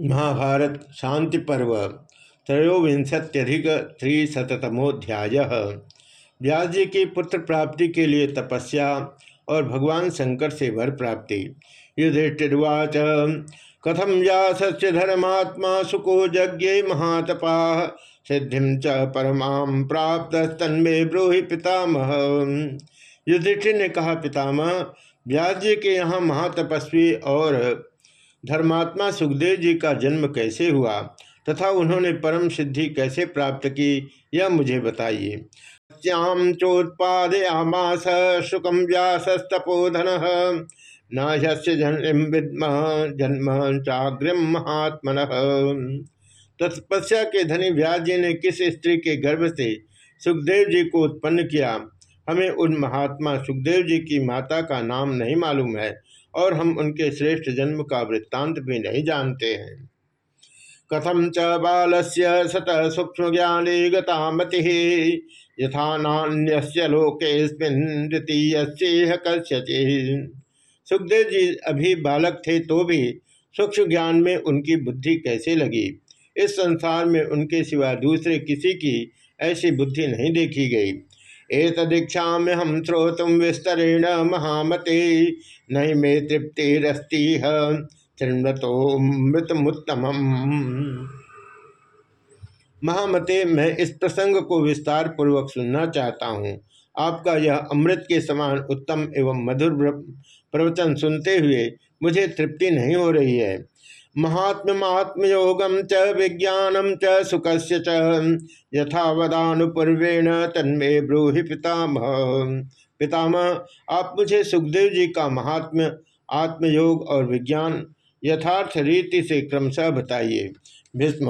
महाभारत शांति पर्व त्रयोविंशत्यधिक व्यास जी की पुत्र प्राप्ति के लिए तपस्या और भगवान शंकर से वर प्राप्ति। युधिष्ठिर्वाच कथम व्यास धर्मात्मा सुको यज्ञ महातपा, सिद्धि च परमा प्राप्त तन्मे ब्रूहि पितामह। युधिष्ठिर ने कहा, पितामह, व्यास जी के यहाँ महातपस्वी और धर्मात्मा सुखदेव जी का जन्म कैसे हुआ तथा उन्होंने परम सिद्धि कैसे प्राप्त की, यह मुझे बताइए। श्याम चोत्पादयामास शुकम व्यासस्तपोधन न जन्म विद्म, जन्म चाग्रम महात्मन। तत्पस्या के धनी व्यास जी ने किस स्त्री के गर्भ से सुखदेव जी को उत्पन्न किया? हमें उन महात्मा सुखदेव जी की माता का नाम नहीं मालूम है। और हम उनके श्रेष्ठ जन्म का वृत्तांत भी नहीं जानते हैं। कथम च बाल से सत सूक्ष्म ज्ञाने गतामति, यथा नान्य सुखदेव जी अभी बालक थे तो भी सूक्ष्म ज्ञान में उनकी बुद्धि कैसे लगी? इस संसार में उनके सिवा दूसरे किसी की ऐसी बुद्धि नहीं देखी गई। एतदीक्षा में हम श्रोतुम विस्तरेण महामते नहीं मे तृप्तिरस्ती तृणतो मृतमुत्तम महामते, मैं इस प्रसंग को विस्तार पूर्वक सुनना चाहता हूँ। आपका यह अमृत के समान उत्तम एवं मधुर प्रवचन सुनते हुए मुझे तृप्ति नहीं हो रही है। महात्म्यमात्मयोगम च विज्ञानम च से यथावदानुपूर्वेण तन्मे ब्रूहि पितामह। पितामह, आप मुझे सुखदेव जी का महात्म्य, आत्मयोग और विज्ञान यथार्थ रीति से क्रमशः बताइए। भीष्म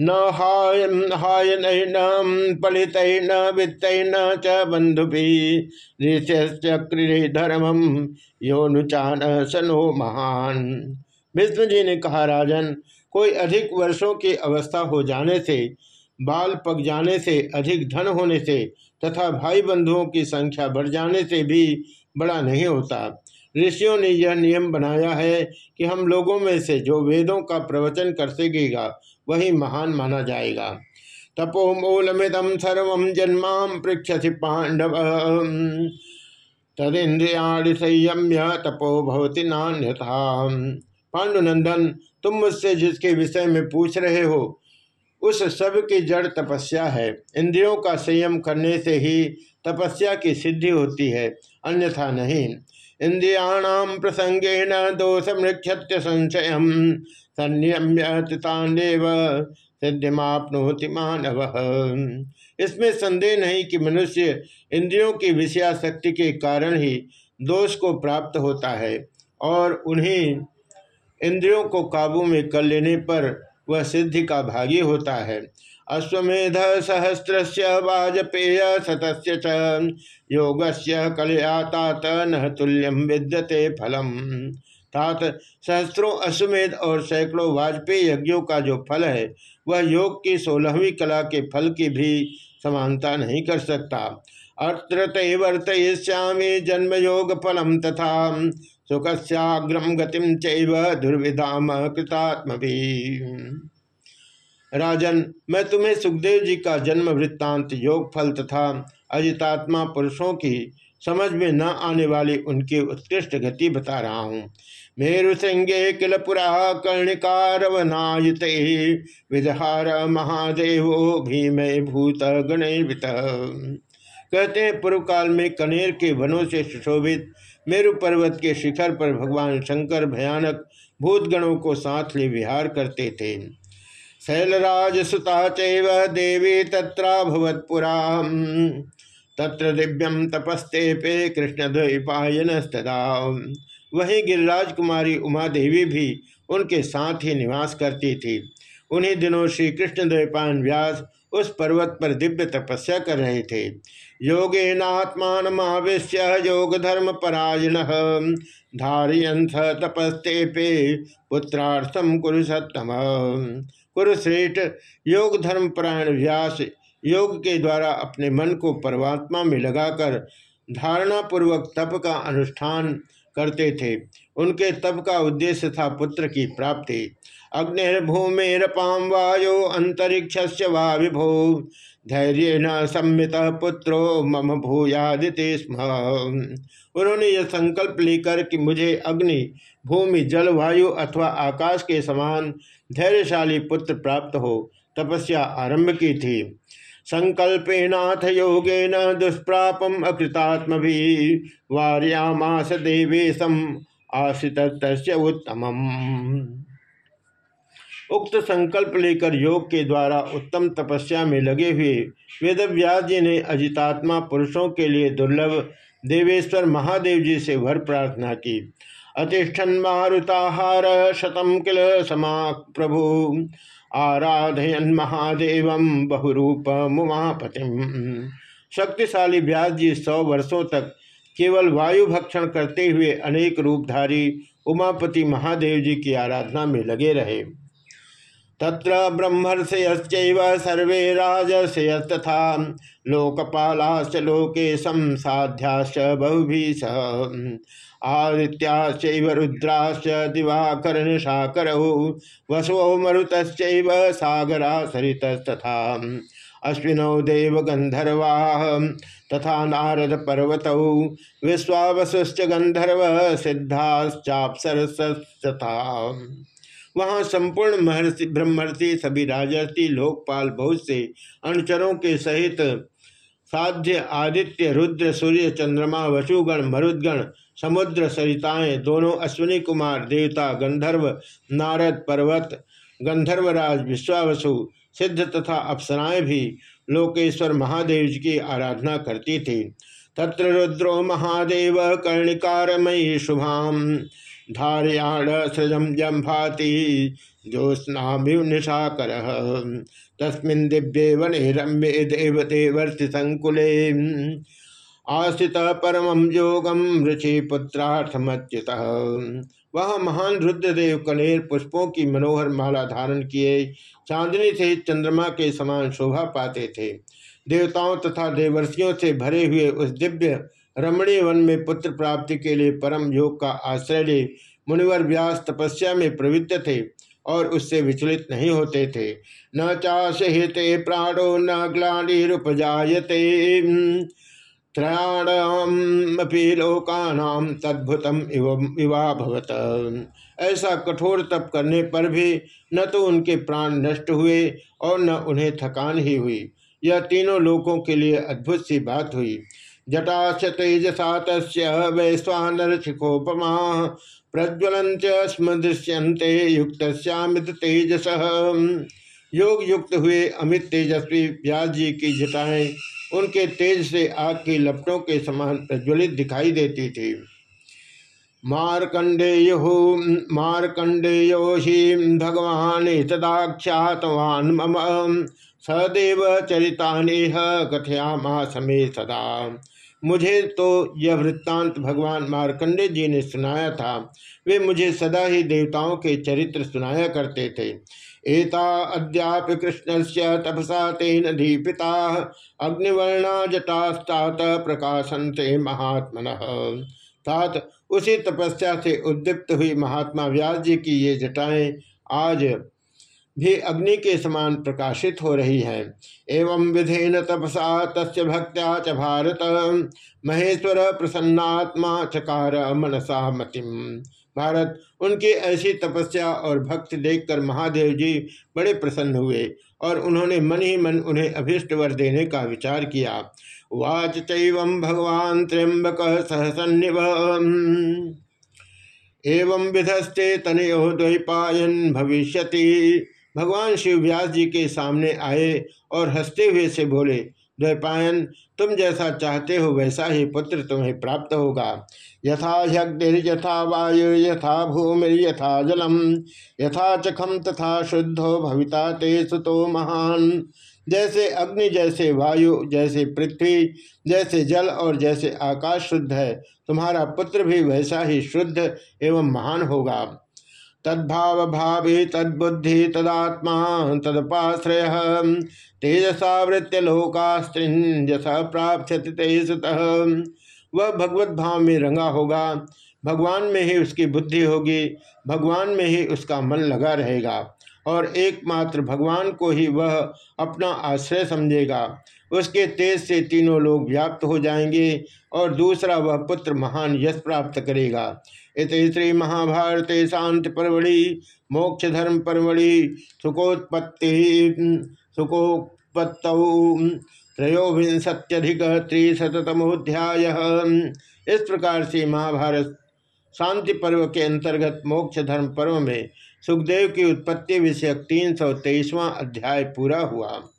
न हाय हाय न पलित न च बंधुभि धर्मम योनुचान सनो महान। विष्णु जी ने कहा, राजन, कोई अधिक वर्षों की अवस्था हो जाने से बाल पक जाने से, अधिक धन होने से तथा भाई बंधुओं की संख्या बढ़ जाने से भी बड़ा नहीं होता। ऋषियों ने यह नियम बनाया है कि हम लोगों में से जो वेदों का प्रवचन कर सकेगा, वही महान माना जाएगा। तपो मूलमिदम सर्व जन्मा पृक्षति पांडव तदिंद्रिया संयम्य तपो भवती नान्यथा पांडुनंदन, तुम मुझसे जिसके विषय में पूछ रहे हो उस सब की जड़ तपस्या है। इंद्रियों का संयम करने से ही तपस्या की सिद्धि होती है, अन्यथा नहीं। इंद्रियाणाम प्रसंगेन दोष मृक्षत्य संशय संयम्यतान्व सिद्धिमापनोति मानव। इसमें संदेह नहीं कि मनुष्य इंद्रियों की विषयाशक्ति के कारण ही दोष को प्राप्त होता है और उन्हें इंद्रियों को काबू में कर लेने पर वह सिद्धि का भागी होता है। अश्वमेध सहस्र वाजपेय शतस्य योग से कलयातात न तुल्यम विद्यते फलम। तात सहस्रों अश्वमेध और सैकड़ों वाजपेयी यज्ञों का जो फल है, वह योग की सोलहवीं कला के फल की भी समानता नहीं कर सकता। अत्र वर्तयिष्यामी जन्म योग फलम तथा सुखस्याग्रम गतिम चैव दुर्विधाम कृतात्म भी राजन, मैं तुम्हें सुखदेव जी का जन्म वृत्तांत, योग फल तथा अजितात्मा पुरुषों की समझ में न आने वाली उनकी उत्कृष्ट गति बता रहा हूँ। मेरु सिंगे किल पुरा कर्णिकारवनायुत, विदहार महादेव भीम भूत गणेवित। कहते पूर्व काल में कनेर के वनों से सुशोभित मेरु पर्वत के शिखर पर भगवान शंकर भयानक भूतगणों को साथ ले विहार करते थे। शैलराज सुता चैव देवी तत्राभवत्पुरा तत्र दिव्यम तपस्ते पे कृष्ण द्वैपायन वहीं गिरिराज कुमारी उमा देवी भी उनके साथ ही निवास करती थी। उन्हीं दिनों श्री कृष्ण द्वैपायन व्यास उस पर्वत पर दिव्य तपस्या कर रहे थे। योगे नात्मान योगेनात्मानमावेश्य योग धर्म परायण। धारियंथ तपस्ते पे पुत्रार्थम कुरुसत्तम। कुरुश्रेष्ठ योग धर्म परायण व्यास योग के द्वारा अपने मन को परमात्मा में लगाकर धारणा पूर्वक तप का अनुष्ठान करते थे। उनके तप का उद्देश्य था पुत्र की प्राप्ति। अग्निर्भूमिरपाम वायो अंतरिक्ष विभो। धैर्य न सम्मित पुत्रो मम भूयादिते स्म। उन्होंने यह संकल्प लेकर कि मुझे अग्नि, भूमि जल वायु अथवा आकाश के समान धैर्यशाली पुत्र प्राप्त हो। तपस्या आरंभ की थी। संकल्पेनाथ योगेन दुष्प्रापम अकृतात्म भी वार्यामास देवेशम आश्रित उत्तम उक्त संकल्प लेकर योग के द्वारा उत्तम तपस्या में लगे हुए वेदव्यास जी ने अजितात्मा पुरुषों के लिए दुर्लभ देवेश्वर महादेव जी से वर प्रार्थना की। अतिष्ठन मारुताहार शतम किल समा प्रभु। आराधयन महादेव बहुरूप मुमापति शक्तिशाली व्यास जी सौ वर्षों तक केवल वायु भक्षण करते हुए अनेक रूपधारी उमापति महादेव जी की आराधना में लगे रहे। तत्र ब्रह्मर्षयश्चैव सर्वे राजर्षयस्तथा। लोकपालाश्च लोके संसाध्याश्च बहुभिः आदित्याश्चैव रुद्राश्च दिवाकरनिशाकरौ, वसवो मरुतश्चैव सागरा सरितस्तथा अश्विनौ देवगन्धर्वा तथा नारद पर्वतौ विश्वावसुश्च गंधर्व सिद्धाश्चाप्सरस्तथा वहाँ संपूर्ण महर्षि, ब्रह्मर्षि, सभी राजर्षि, लोकपाल बहुत से अनुचरों के सहित साध्य, आदित्य, रुद्र, सूर्य, चंद्रमा, वसुगण, मरुदगण, समुद्र सरिताएँ, दोनों अश्विनी कुमार, देवता, गंधर्व, नारद, पर्वत, गंधर्वराज, विश्वावसु, सिद्ध तथा अप्सराएँ भी लोकेश्वर महादेव जी की आराधना करती थी। तत्र रुद्रो महादेव कर्णिकारमयी शुभाम। धारयाण सृजम जम्भाति। ज्योत्नाभिनिशाकर तस्मिन् दिव्ये वने रम्ये देवदेवर्ति संकुले आश्रित परम योगम ऋषि पुत्रार्थमच्युत। वह महान रुद्रदेव कनेर पुष्पों की मनोहर माला धारण किए। चांदनी से चंद्रमा के समान शोभा पाते थे। देवताओं तथा देवर्षियों से भरे हुए उस दिव्य रमणीय वन में पुत्र प्राप्ति के लिए परम योग का आश्रय ले मुनिवर व्यास तपस्या में प्रवृत्त थे और उससे विचलित नहीं होते थे। न चाश चाशहिते प्राणो, न ग्लानिरुपजाते त्रयाणमपि लोकानाम तद्भुतम इवा भवत। ऐसा कठोर तप करने पर भी न तो उनके प्राण नष्ट हुए और न उन्हें थकान ही हुई। यह तीनों लोकों के लिए अद्भुत सी बात हुई। जटाश तेजसा तस् वैश्वानरशिखोपमा प्रज्वलंत स्म दृश्यंते युक्त तेजस योग युक्त हुए अमित तेजस्वी व्यास जी की जटाएँ उनके तेज से आग की लपटों के समान प्रज्वलित दिखाई देती थी। मारकंडेय मारकंडेयो ही भगवान तदाख्यातवान मम, सदेव चरिता कथयामा समे सदा। मुझे तो यह वृत्तांत भगवान मार्कंडे जी ने सुनाया था। वे मुझे सदा ही देवताओं के चरित्र सुनाया करते थे। एता अद्याप कृष्ण से तपसा तेन दीपिता अग्निवर्णा जटास्तात प्रकाशनते महात्मन। तात उसी तपस्या से उद्दीप्त हुई महात्मा व्यास जी की ये जटाएँ आज भी अग्नि के समान प्रकाशित हो रही है। एवं विधेन तपसा तस् भक्त्या च भारत। महेश्वर प्रसन्नात्मा चकार मनसा मतिम भारत, उनकी ऐसी तपस्या और भक्ति देखकर महादेव जी बड़े प्रसन्न हुए और उन्होंने मन ही मन उन्हें अभिष्ट वर देने का विचार किया। वाच चैवं भगवान त्र्यंबक सहसन्निव। एवं विधस्ते तनयो द्वैपायन भविष्यति। भगवान शिव व्यास जी के सामने आए और हँसते हुए से बोले द्वैपायन तुम जैसा चाहते हो वैसा ही पुत्र तुम्हें प्राप्त होगा। यथा यथा वायु, यथा भूमि, यथा जलम, यथा चखम तथा शुद्धो भविता ते सुतो महान। जैसे अग्नि, जैसे वायु, जैसे पृथ्वी, जैसे जल और जैसे आकाश शुद्ध है, तुम्हारा पुत्र भी वैसा ही शुद्ध एवं महान होगा। तद्भाव भावी तद्बुद्धि तदात्मा तदपाश्रय। तेजसावृत्य लोकास्त्रिंजस प्राप्त तेजत वह भगवत भाव में रंगा होगा, भगवान में ही उसकी बुद्धि होगी, भगवान में ही उसका मन लगा रहेगा और एकमात्र भगवान को ही वह अपना आश्रय समझेगा। उसके तेज से तीनों लोग व्याप्त हो जाएँगे और दूसरा वह पुत्र महान यश प्राप्त करेगा। इत श्री महाभारत शांति परवड़ी मोक्ष धर्म परवड़ी सुखोत्पत्ति सुखोत्पत्त त्रयोविंशत्यधिक त्रिशतमोध्याय इस प्रकार से महाभारत शांति पर्व के अंतर्गत मोक्ष धर्म पर्व में सुखदेव की उत्पत्ति विषयक तीन सौ अध्याय पूरा हुआ।